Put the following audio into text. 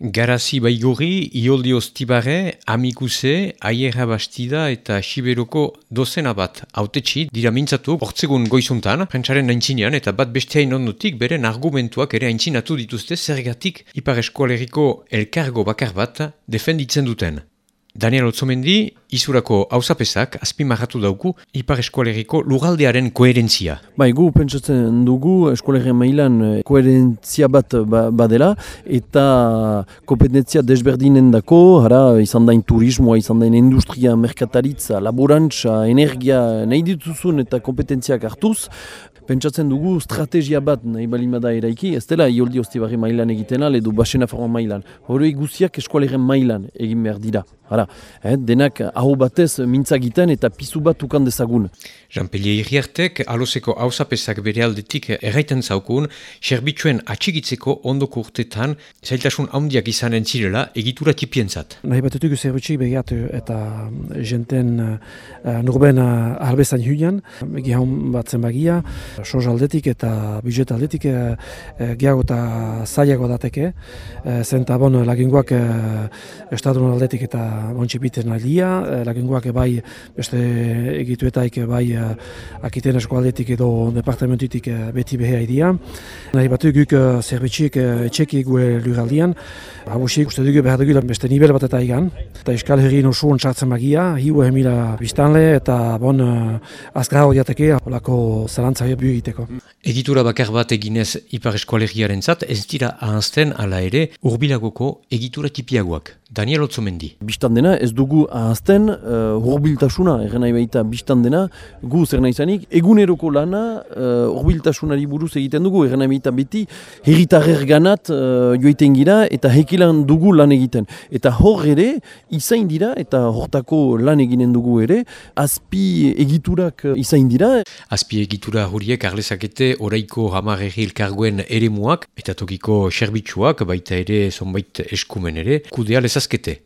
Garazi baigori, Ioldi Ostibare, Amikuse, Aierra Bastida eta Siberoko dozena bat autetxi dira mintzatu hortzegun goizuntan, prentsaren aintzinean eta bat besteain ondotik beren argumentuak ere aintzinatu dituzte zergatik Ipar Eskoleriko elkargo bakar bat defenditzen duten. Daniel Otzomendi, izurako hausapesak azpimarratu dauku Ipar Eskualeriko lugaldearen koherentzia. Bai, gu pentsatzen dugu eskualerien mailan eh, koherentzia bat ba, badela eta kompetentzia desberdinen dako, hara, izan dain turismoa, izan dain industria, merkataritza, laborantza, energia, nahi dituzun eta kompetentziak hartuz, pentsatzen dugu strategia bat nahi balimada eraiki, ez dela ioldi ostibarri mailan egiten al, edo basena forma mailan. Horoi guziak eskualeren mailan egin behar dira. Hara, eh, denak aho batez mintzagiten eta pizu bat ukan dezagun. Jean-Pellier Iriartek, aloseko hausapesak bere aldetik erraiten zaukun, serbitxuen atxigitzeko ondoko urtetan, zailtasun handiak izanen zirela, egitura tipientzat. Nahi bat dugu zerbitxik begiatu eta jenten uh, nurben uh, albezan huian, egi bat zenbagia, soz aldetik eta budget aldetik uh, gehiago eta zailago dateke, uh, zenta bon lagingoak uh, estadun aldetik eta bontxipiten aldia, uh, lagingoak bai beste egituetaik bai akiten eskualdetik edo departamentitik uh, beti behea idia. Nahi batu guk uh, zerbitxiek uh, etxeki gue luraldian, habusiek uste dugu behar dugu beste nivel bat eta igan. Eta iskal herri nosuon sartzen magia, hiu emila biztanle eta bon uh, azkara hori ateke, holako zalantza bi egiteko. Egitura bakar bat eginez Ipar Eskualerriaren zat, ez dira ahazten ala ere urbilagoko egitura tipiagoak. Daniel Otzomendi. Bistan dena, ez dugu ahazten, uh, hurbiltasuna, erren nahi baita bistan dena, gu zer nahi zanik, eguneroko lana, uh, hurbiltasunari buruz egiten dugu, erren nahi baita beti, herritarrer ganat uh, joiten gira, eta hekilan dugu lan egiten. Eta hor ere, izain dira, eta hortako lan eginen dugu ere, azpi egiturak izain dira. Azpi egitura horiek arlezakete oraiko hamar elkargoen ere muak, eta tokiko serbitxuak, baita ere zonbait eskumen ere, kudea lezazkete.